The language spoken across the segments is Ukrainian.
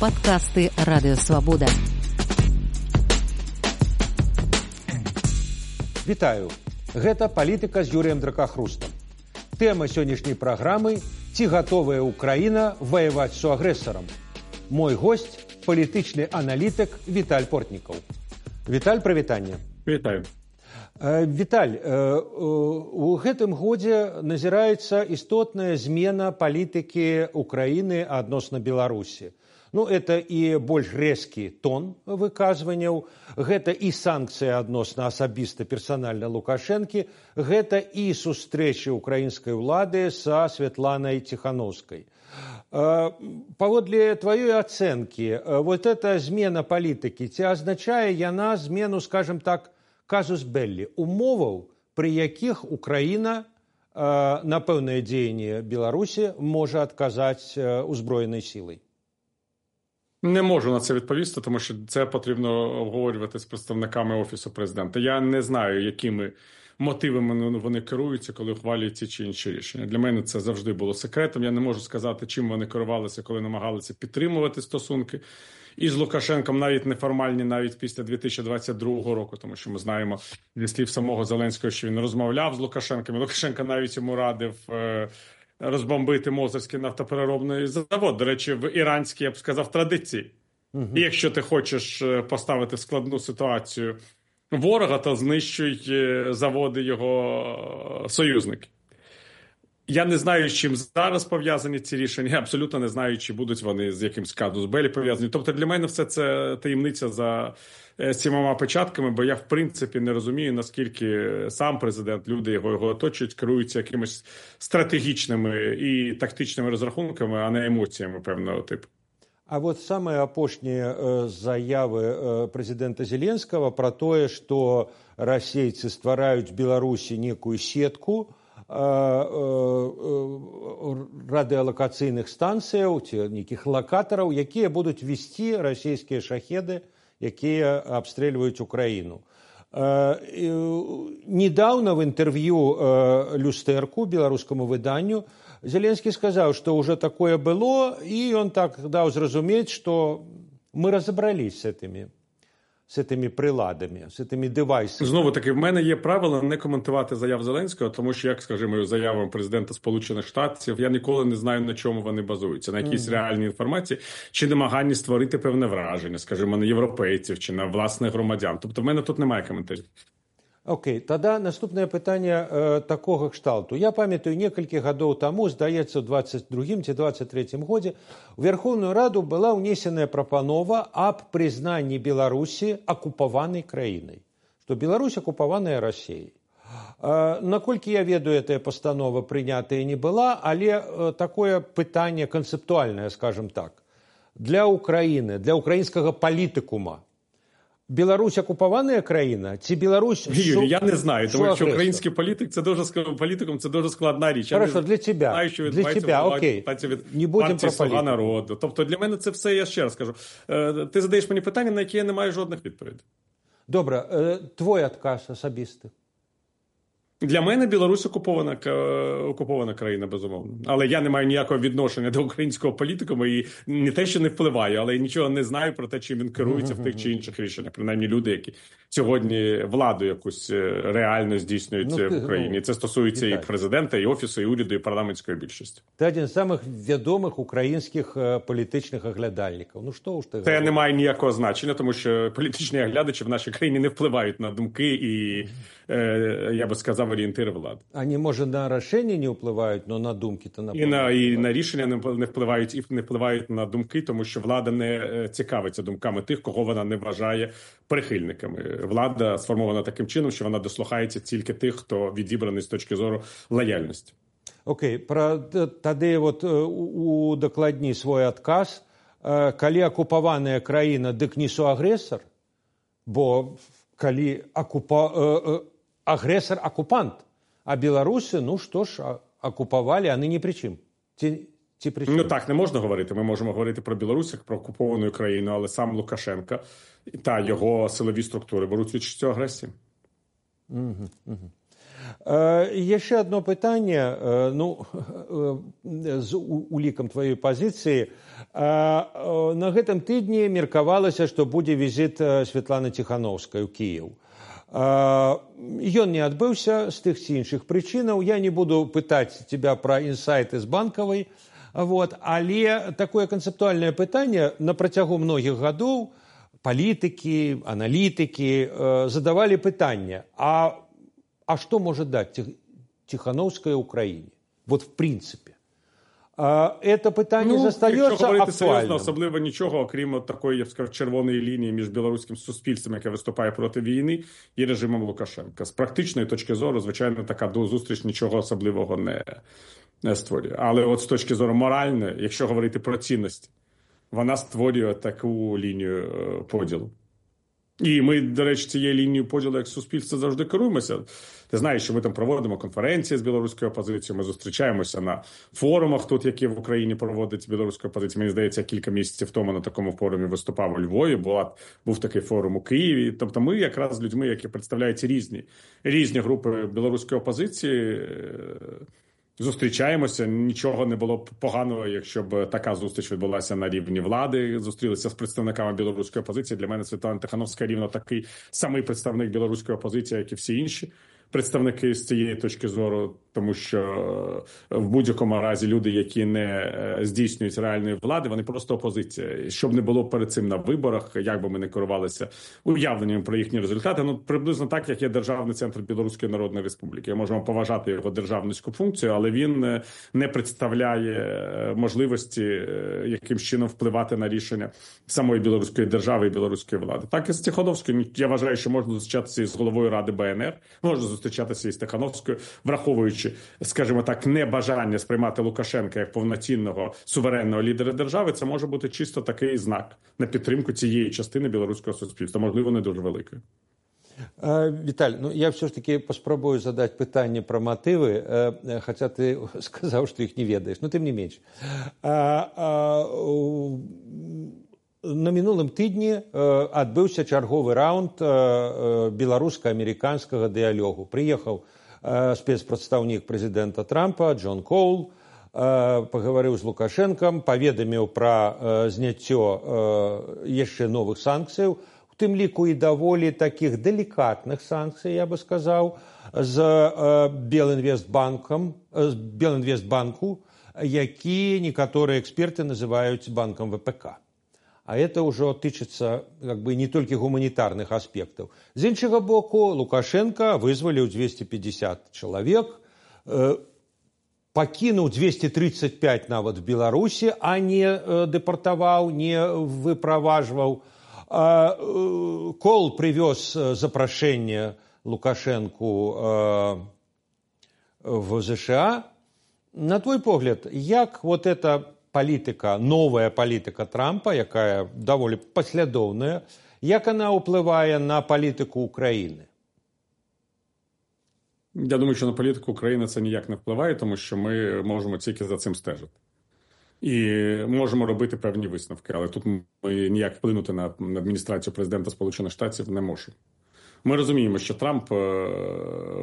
Падкасты радыёвабода. Вітаю. Гэта палітыка з Юрыем дракахрустам. Тэма сённяшняй праграмы ці гатовая Украіна ваяваць су агрэсарам. Мой госць палітычны аналітык Віталь Портнікаў. Віталь прывітання. Вітаю. Віталь, у гэтым годзе назіраецца істотная змена палітыкі Украіны адносна Беларусі. Ну это і больш рэзкі тон выказванняў, гэта і санкцыі адносна асабіста персанальна Лукашэнкі, гэта і сустрэчы украінскай улады са Святланай Ціхановскай. Паводле тваёй ацэнкі, вот эта змена палітыкі ці азначае яна змену, скажем так, казус беллі умоваў, пры якіх Украіна на пэўнае дзеянне Беларусі можа адказаць узброенай сілай. Не можу на це відповісти, тому що це потрібно обговорювати з представниками офісу президента. Я не знаю, якими мотивами вони керуються, коли ухвалюють ці чи інші рішення. Для мене це завжди було секретом. Я не можу сказати, чим вони керувалися, коли намагалися підтримувати стосунки із Лукашенком, навіть неформальні, навіть після 2022 року, тому що ми знаємо зі слів самого Зеленського, що він розмовляв з Лукашенком. Лукашенко навіть йому радив. Розбомбити Мозерський нафтопереробний завод. До речі, в іранській, я б сказав, традиції. Угу. І якщо ти хочеш поставити складну ситуацію ворога, то знищуй заводи його союзники. Я не знаю, з чим зараз пов'язані ці рішення. Я абсолютно не знаю, чи будуть вони з якимсь казус Белі пов'язані. Тобто для мене все це таємниця за сімома початками, бо я в принципі не розумію, наскільки сам президент, люди його його оточують, керуються якимись стратегічними і тактичними розрахунками, а не емоціями певного типу. А вот самые апошнія э, заявы э, президента Зеленского про тое, што расейцы ствараюць Беларусі некую сетку э, радыалакацыйных станцыяў ці нейкіх лакатараў, якія будуць весці расійскія шахеды, якія абстрэльваюць Украіну. Недаўна в інтэрв'ю люстэрку беларускаму выданню Зеленскі сказаў, што ўжо такое было і ён так даў зразумець, што мы разабрались з этими з тими приладами, з тими девайсами. Знову таки, в мене є правило не коментувати заяв Зеленського, тому що, як скажімо, заявам президента Сполучених Штатів, я ніколи не знаю, на чому вони базуються, на якійсь mm. реальній інформації, чи намаганні створити певне враження, скажімо, на європейців чи на власних громадян. Тобто, в мене тут немає коментарів. Окей, тада наступнае пытанне э, такога кшталту. Я памятаю некалькі гадоў таму, здаецца, у 22 ці 23 годзе у Верховную Раду была ўнесеная прапанова аб прызнанні Беларусі акупаванай краінай, што Беларусь акупаваная рассеяй. Э, наколькі я ведаю, гэтая пастанова прынятая не была, але э, такое пытанне канцэптуальнае, скажем так, для Украіны, для украінскага палітыкума Білорусь окупована країна? чи Білорусь Юрій, я не знаю, тому що український політик це дуже політиком це дуже складна річ. Хорошо, я для тебе. Знаю, що для тебе, окей. від не будемо про «Слуга народу. Тобто для мене це все, я ще раз кажу. Ти задаєш мені питання, на які я не маю жодних відповідей. Добре, твій отказ особистий. Для мене Білорусь окупована окупована країна, безумовно. Але я не маю ніякого відношення до українського політикуму і не те, що не впливаю, але нічого не знаю про те, чим він керується в тих чи інших рішеннях. Принаймні люди, які сьогодні владу якусь реально здійснюють ну, в Україні. Це стосується і, і президента, і офісу, і уряду, і парламентської більшості. Ти один з самих відомих українських політичних оглядальників. Ну що ж ти це не має ніякого значення, тому що політичні оглядачі в нашій країні не впливають на думки і е, я би сказав орієнтири влади. Ані може на рішення не впливають, але на думки то на і на і на рішення не впливають і не впливають на думки, тому що влада не цікавиться думками тих, кого вона не вважає прихильниками. Влада сформована таким чином, що вона дослухається тільки тих, хто відібраний з точки зору лояльності. Окей, про тады вот удакладні свой адказ калі акупаваная краіна дык не суагрэсар бо калі акупа агрэсар акупант а беларусы ну што ж акупавалі яны не прычым ці ці причым? ну так не можна говорити ми можемо говорити про білорусь як про окуповану країну але сам лукашенка та його силові структури беруть участь у агресії угу, угу. яшчэ одно пытанне ну з улікам тваёй пазіцыі на гэтым тыдні меркавалася што будзе візіт Святланы ціхановскай у Кіев ён не адбыўся з тых ці іншых прычынаў я не буду пытаць тебя пра інсайты з банкавай вот але такое канцэптуальнае пытанне на працягу многіх гадоў палітыкі аналітыкі задавалі пытанне а а што можа даць ціхановская ўкраіне вот в прынцыпе Это питання ну, застається говорити серйозно, особливо нічого, окрім такої, я б сказав, червоної лінії між білоруським суспільством, яке виступає проти війни, і режимом Лукашенка. З практичної точки зору, звичайно, така зустріч нічого особливого не, не створює. Але от з точки зору моральної, якщо говорити про цінності, вона створює таку лінію е, поділу. І ми, до речі, цією лінією поділу як суспільство завжди керуємося. Ти знаєш, що ми там проводимо конференції з білоруською опозицією. Ми зустрічаємося на форумах, тут які в Україні проводить білоруська опозиція. Мені здається, кілька місяців тому на такому форумі виступав у Львові. Була був такий форум у Києві. Тобто, ми якраз з людьми, які представляють різні різні групи білоруської опозиції зустрічаємося. Нічого не було б поганого, якщо б така зустріч відбулася на рівні влади. Зустрілися з представниками білоруської опозиції. Для мене Світлана Тихановська рівно такий самий представник білоруської опозиції, як і всі інші представники з цієї точки зору, тому що е, в будь-якому разі люди, які не е, здійснюють реальної влади, вони просто опозиція. Щоб не було перед цим на виборах, як би ми не керувалися уявленням про їхні результати. Ну приблизно так, як є державний центр Білоруської Народної Республіки. Можемо поважати його державницьку функцію, але він е, не представляє можливості якимсь чином впливати на рішення самої білоруської держави і білоруської влади. Так і з Тихоновською я вважаю, що можна зустрічатися з головою ради БНР, можна зустрічатися із Тихановською, враховуючи, скажімо так, небажання сприймати Лукашенка як повноцінного суверенного лідера держави, це може бути чисто такий знак на підтримку цієї частини білоруського суспільства, можливо, не дуже великої. Віталь, ну я все ж таки паспрабую задаць пытанне пра матывы, хаця ты сказаў, што іх не ведаеш, ну тым не менш. На мінулым тыдні адбыўся чарговы раунд беларуска-амерыканскага дыялогу. Прыехаў спецпрадстаўнік прэзідэнта Трампа Джон Коул, пагаварыў з Лукашэнкам, паведаміў пра зняццё яшчэ новых санкцыяў, у тым ліку і даволі такіх далікатных санкцый, я бы сказаў, з Белінвестбанкам з Белінвестбанку, які некаторыя эксперты называюць банкам ВПК а это ўжо тычыцца как бы не толькі гуманітарных аспектаў з іншага боку лукашенко вызваліў 250 чалавек э, пакінуў 235 нават в беларусі а не э, дэпартаваў не выправажваў э, кол прывёз запрашэнне лукашэнку э, в ЗША на твой погляд як вот это палітыка новая палітыка трампа якая даволі паслядоўная як она ўплывае на палітыку ўкраіны я думаю що на політику України це ніяк не впливає тому що ми можемо тільки за цим стежити і можемо робити певні висновки але тут ми ніяк вплинути на адміністрацію президента сполучених штатів не можемо ми розуміємо що трамп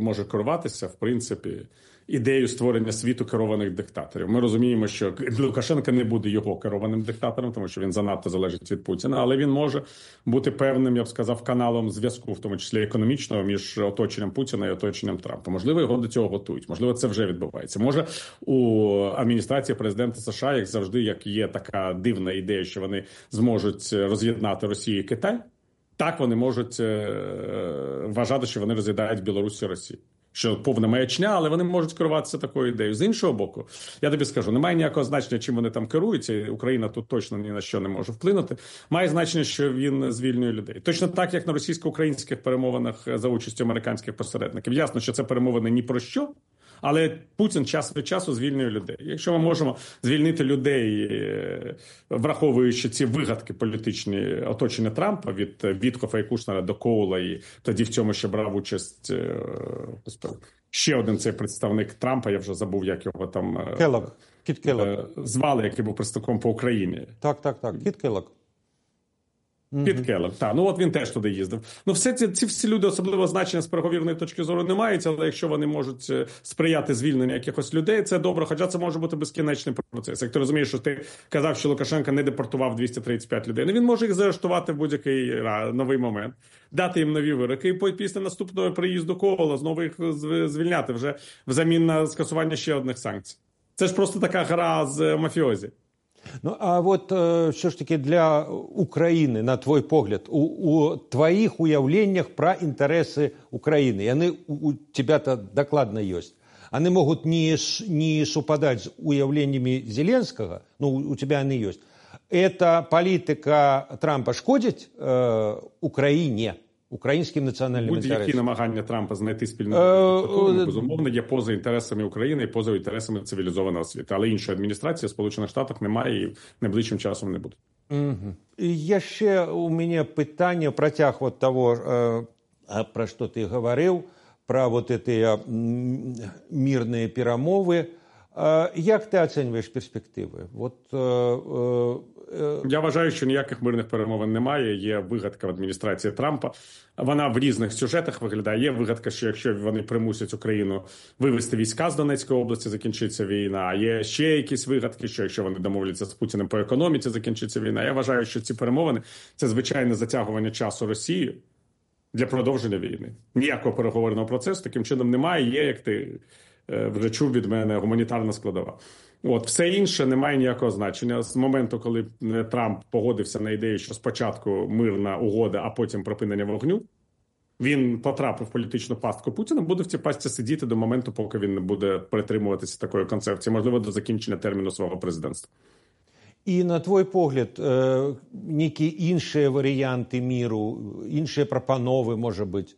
може керуватися в принципі ідею створення світу керованих диктаторів. Ми розуміємо, що Лукашенко не буде його керованим диктатором, тому що він занадто залежить від Путіна, але він може бути певним, я б сказав, каналом зв'язку, в тому числі економічного, між оточенням Путіна і оточенням Трампа. Можливо, його до цього готують. Можливо, це вже відбувається. Може у адміністрації президента США, як завжди, як є така дивна ідея, що вони зможуть роз'єднати Росію і Китай. Так вони можуть вважати, що вони роз'їдають Білорусь і Росію що повна маячня, але вони можуть керуватися такою ідеєю. З іншого боку, я тобі скажу, немає ніякого значення, чим вони там керуються. Україна тут точно ні на що не може вплинути. Має значення, що він звільнює людей. Точно так, як на російсько-українських перемовинах за участю американських посередників. Ясно, що це перемовини ні про що. Але Путін час від часу звільнює людей. Якщо ми можемо звільнити людей, е, враховуючи ці вигадки політичні оточення Трампа від Віткофа і Кушнера до Коула, і тоді в цьому ще брав участь е, ще один цей представник Трампа. Я вже забув, як його там е, Келок. Кіт Келок. звали, який був представником по Україні. Так, так, так. Кіт Келок. Під Келем. Так, ну от він теж туди їздив. Ну, все ці ці всі люди особливо значення з переговірної точки зору не мають, але якщо вони можуть е, сприяти звільненню якихось людей, це добре. Хоча це може бути безкінечний процес. Як ти розумієш, що ти казав, що Лукашенко не депортував 235 людей. Ну він може їх заарештувати в будь-який новий момент, дати їм нові вироки, і після наступного приїзду кола знову їх звільняти вже взамін на скасування ще одних санкцій. Це ж просто така гра з мафіозі. Ну а вот э, все ж таки для України, на твой погляд, у, у твоих уявленнях про інтереси України, яны у, у тебя-то докладно есть. Они могут не, не совпадать с уявлениями Зеленского, ну, у тебя они есть. Эта политика Трампа шкодит э, Украине? Українським національним Будь-які інтересам. намагання Трампа знайти спільну uh, безумовно є поза інтересами України і поза інтересами цивілізованого світу. Але іншої адміністрації Сполучених Штатів немає і найближчим часом не буде. Угу. Я ще у мене питання протяг от того, про що ти говорив, про вот эти мирні перемови. Як ти оцінюєш перспективи? От Е, Я вважаю, що ніяких мирних перемовин немає. Є вигадка в адміністрації Трампа. Вона в різних сюжетах виглядає. Є вигадка, що якщо вони примусять Україну вивести війська з Донецької області, закінчиться війна. Є ще якісь вигадки, що якщо вони домовляться з Путіним по економіці, закінчиться війна. Я вважаю, що ці перемовини це звичайне затягування часу Росії для продовження війни. Ніякого переговорного процесу таким чином немає. Є як ти е, вже чув від мене гуманітарна складова. От все інше не має ніякого значення з моменту, коли е, Трамп погодився на ідею, що спочатку мирна угода, а потім припинення вогню. Він потрапив в політичну пастку Путіна, буде в цій пастці сидіти до моменту, поки він не буде притримуватися такої концепції, можливо, до закінчення терміну свого президентства. І на твій погляд, е, які інші варіанти міру, інші пропанови може бути?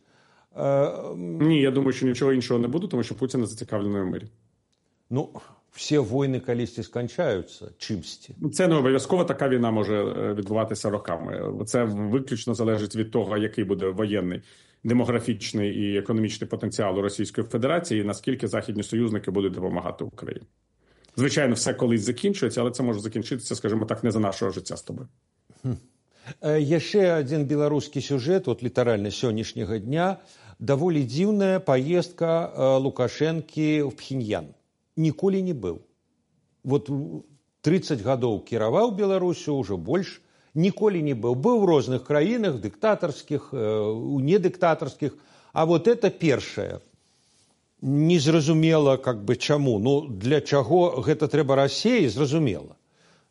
Е, Ні, я думаю, що нічого іншого не буде, тому що Путін не зацікавлений в мирі. Ну всі війни колись скончаються чимсті. Це не обов'язково така війна може е, відбуватися роками. Це виключно залежить від того, який буде воєнний, демографічний і економічний потенціал у Російської Федерації, і наскільки західні союзники будуть допомагати Україні. Звичайно, все колись закінчується, але це може закінчитися, скажімо так, не за нашого життя з тобою. Є ще один білоруський сюжет, от літерально сьогоднішнього дня. Доволі дивна поїздка Лукашенки в Пхіньян ніколі не быў вот 30 гадоў кіраваў беларусю ўжо больш ніколі не быў быў у розных краінах дыктатарскіх у недыктатарскіх а вот это першае незразумела как бы чаму ну для чаго гэта трэба рассеі зразумела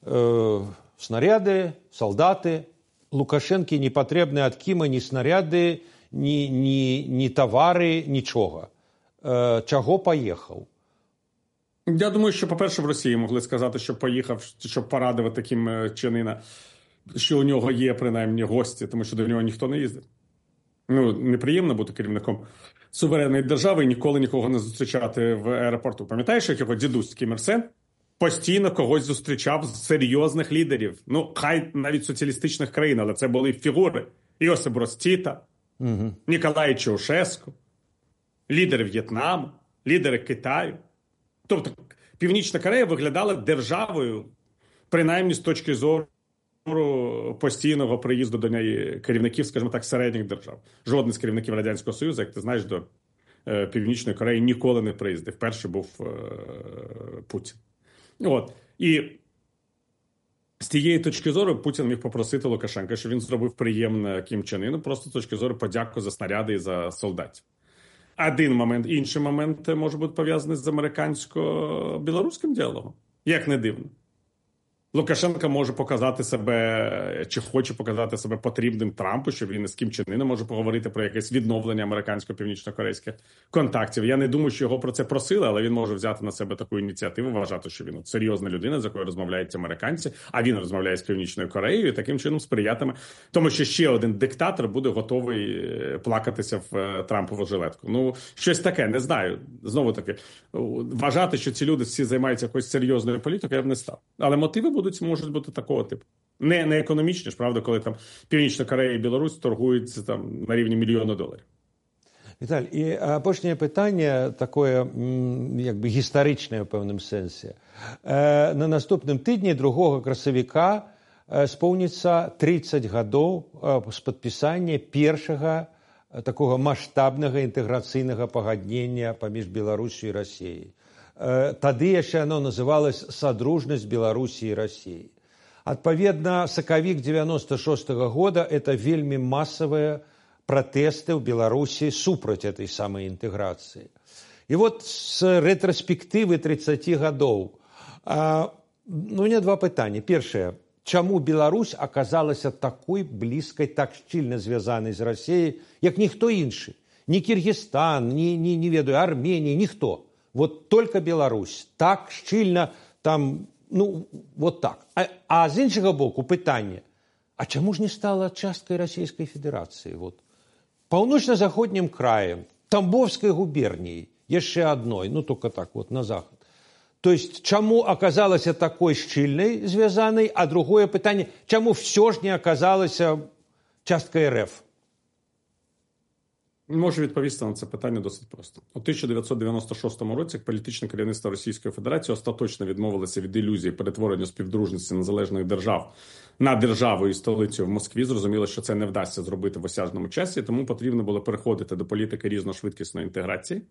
э, снаряды салдаты лукашэнкі не патрэбны ад кіма ні снаряды ні, ні, ні тавары нічога э, чаго паехаў Я думаю, що, по-перше, в Росії могли сказати, що поїхав, щоб порадувати Кім е, Ченина, що у нього є принаймні гості, тому що до нього ніхто не їздив. Ну, неприємно бути керівником суверенної держави і ніколи нікого не зустрічати в аеропорту. Пам'ятаєш, як його дідусь Кім Ір Сен постійно когось зустрічав з серйозних лідерів. Ну, хай навіть соціалістичних країн, але це були фігури Іосип Ростіта, угу. Ніколай Чаушеску, лідери В'єтнаму, лідери Китаю. Тобто Північна Корея виглядала державою, принаймні з точки зору постійного приїзду до неї керівників, скажімо так, середніх держав. Жоден з керівників Радянського Союзу, як ти знаєш, до е, Північної Кореї ніколи не приїздив. Перший був е, Путін. От. І з тієї точки зору Путін міг попросити Лукашенка, що він зробив приємне Кім Чен Іну, просто з точки зору подяку за снаряди і за солдатів один момент, інший момент може бути пов'язаний з американсько-білоруським діалогом, як не дивно. Лукашенко може показати себе чи хоче показати себе потрібним Трампу, що він із Кім Чен Іном може поговорити про якесь відновлення американсько-північно-корейських контактів. Я не думаю, що його про це просили, але він може взяти на себе таку ініціативу, вважати, що він от серйозна людина, з якою розмовляють американці, а він розмовляє з північною Кореєю і таким чином сприятиме тому, що ще один диктатор буде готовий е, плакатися в е, Трампову жилетку. Ну щось таке, не знаю. Знову таки вважати, що ці люди всі займаються якоюсь серйозною політикою, я б не став. Але мотиви будуть можуть бути такого типу. Не не економічні ж, правда, коли там Північна Корея і Білорусь торгуються там на рівні мільйона доларів. Віталь, і апошнє питання таке, якби гістаричне в певному сенсі. На наступному тижні, 2 красовика, споўніцца 30 гадоў з падпісання першага такога маштабнага інтэграцыйнага пагаднення паміж Беларусю і Расіяй. Тады яшчэ оно называлось садружнасць Беларусі і Расіі. Адпаведна, сакавік 96 -го года это вельмі масавыя пратэсты ў Беларусі супраць этой самай інтэграцыі. І вот з рэтраспектывы 30 гадоў ну, не два пытання. Першае, чаму Беларусь аказалася такой блізкай, так шчыльна звязанай з Расіяй, як ніхто іншы. Ні Кіргізстан, ні, ні, не ведаю, Арменія, ніхто. Вот только Беларусь так шчыльна там ну вот так. А, а з іншага боку пытанне, а чаму ж не стала часткай расійскай федэрацыі вот паўночна-заходнім краем тамбовскай губерніяй яшчэ адной ну только так вот на захад то есть чаму аказалася такой шчыльнай звязанай а другое пытанне чаму все ж не аказалася часткай РФ Можу відповісти на це питання досить просто. У 1996 році політичне керівництво Російської Федерації остаточно відмовилося від ілюзії перетворення співдружності незалежних держав на державу і столицю в Москві. Зрозуміло, що це не вдасться зробити в осяжному часі, тому потрібно було переходити до політики різношвидкісної інтеграції,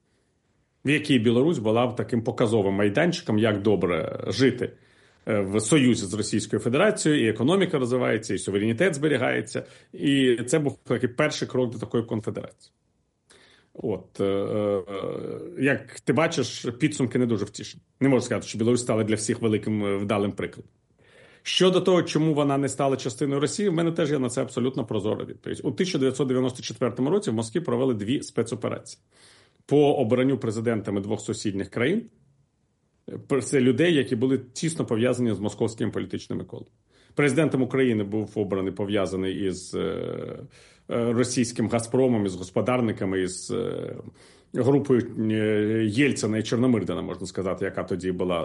в якій Білорусь була б таким показовим майданчиком, як добре жити. В союзі з Російською Федерацією і економіка розвивається, і суверенітет зберігається, і це був такий перший крок до такої конфедерації. От, е, е, як ти бачиш, підсумки не дуже втішні. Не можу сказати, що Білорусь стала для всіх великим е, вдалим прикладом. Щодо того, чому вона не стала частиною Росії, в мене теж є на це абсолютно прозора відповідь. У 1994 році в Москві провели дві спецоперації по обранню президентами двох сусідніх країн. Це людей, які були тісно пов'язані з московським політичним колом. Президентом України був обраний пов'язаний із російським Газпромом із господарниками із е, групою е, Єльцина і Чорномирдина, можна сказати, яка тоді була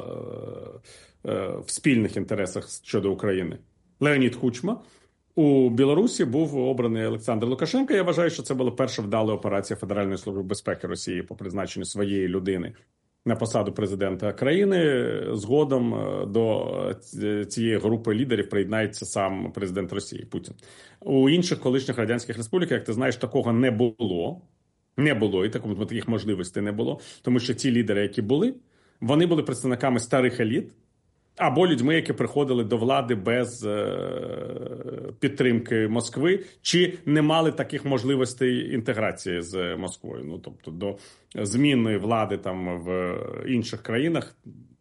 в спільних інтересах щодо України. Леонід Кучма. У Білорусі був обраний Олександр Лукашенко. Я вважаю, що це була перша вдала операція Федеральної служби безпеки Росії по призначенню своєї людини на посаду президента країни. Згодом е, до цієї групи лідерів приєднається сам президент Росії Путін у інших колишніх радянських республіках. Як ти знаєш, такого не було. Не було і таких можливостей не було, тому що ті лідери, які були, вони були представниками старих еліт, або людьми, які приходили до влади без е, підтримки Москви, чи не мали таких можливостей інтеграції з Москвою. Ну тобто до зміни влади там в інших країнах.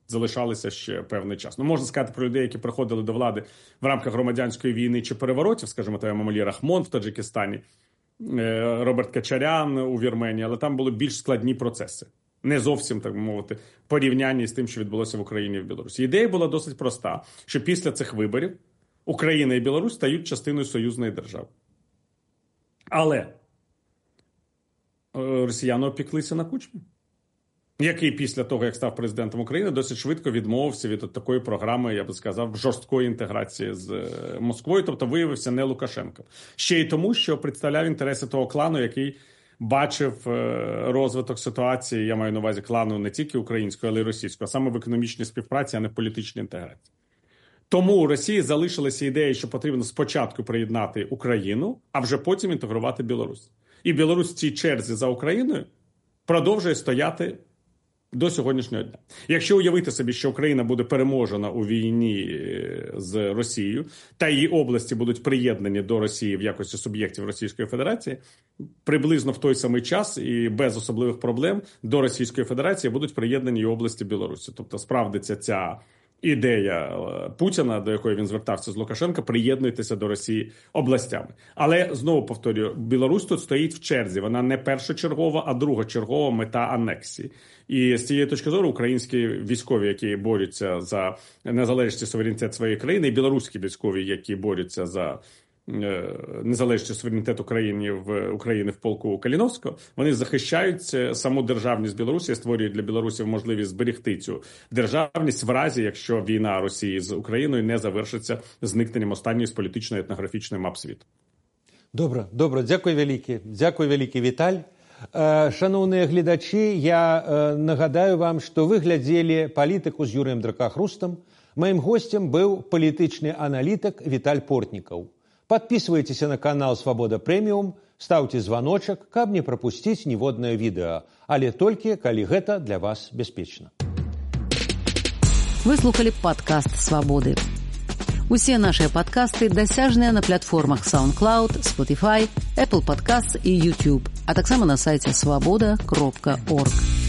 Залишалися ще певний час. Ну можна сказати про людей, які приходили до влади в рамках громадянської війни чи переворотів, скажімо, та Мамалі Рахмон в Таджикистані, е, Роберт Качарян у Вірменії, але там були більш складні процеси не зовсім так би мовити порівнянні з тим, що відбулося в Україні і в Білорусі. Ідея була досить проста: що після цих виборів Україна і Білорусь стають частиною союзної держави. Але е, росіяни опіклися на кучмі. Який після того, як став президентом України, досить швидко відмовився від такої програми, я би сказав, жорсткої інтеграції з е, Москвою, тобто виявився не Лукашенко. Ще й тому, що представляв інтереси того клану, який бачив е, розвиток ситуації. Я маю на увазі клану не тільки українського, але й російського, а саме в економічній співпраці, а не в політичній інтеграції. Тому у Росії залишилася ідея, що потрібно спочатку приєднати Україну, а вже потім інтегрувати Білорусь. І Білорусь в цій черзі за Україною продовжує стояти до сьогоднішнього дня. Якщо уявити собі, що Україна буде переможена у війні е, з Росією, та її області будуть приєднані до Росії в якості суб'єктів Російської Федерації, приблизно в той самий час і без особливих проблем до Російської Федерації будуть приєднані і області Білорусі, тобто справдиться ця ідея е, Путіна, до якої він звертався з Лукашенка, приєднуйтеся до Росії областями. Але знову повторюю, Білорусь тут стоїть в черзі. Вона не першочергова, а другочергова мета анексії. І з цієї точки зору українські військові, які борються за незалежність суверенітет своєї країни, і білоруські військові, які борються за незалежність суверенітет України в України в полку Каліновського, вони захищають саму державність Білорусі, створюють для білорусів можливість зберегти цю державність в разі, якщо війна Росії з Україною не завершиться зникненням останньої з політичної етнографічної мап світу. Добре, добре, дякую велике. Дякую велике, Віталь. Шановні глядачі, я нагадаю вам, що ви глядзелі палітыку з Юрыем Дракахрустам Маім гостем быў палітычны аналітык Віталь Портнікаў. Падпісвайцеся на канал Свабода Прэміум, стаўце званочак, каб не прапусціць ніводнае відэа, але толькі калі гэта для вас бяспечна. Вы слухали падкаст свабоды. Усе нашыя падкасты дасяжныя на платформах SoundCloud, Spotify, Apple Podcasts і YouTube, а таксама на сайце свабода кропка орг.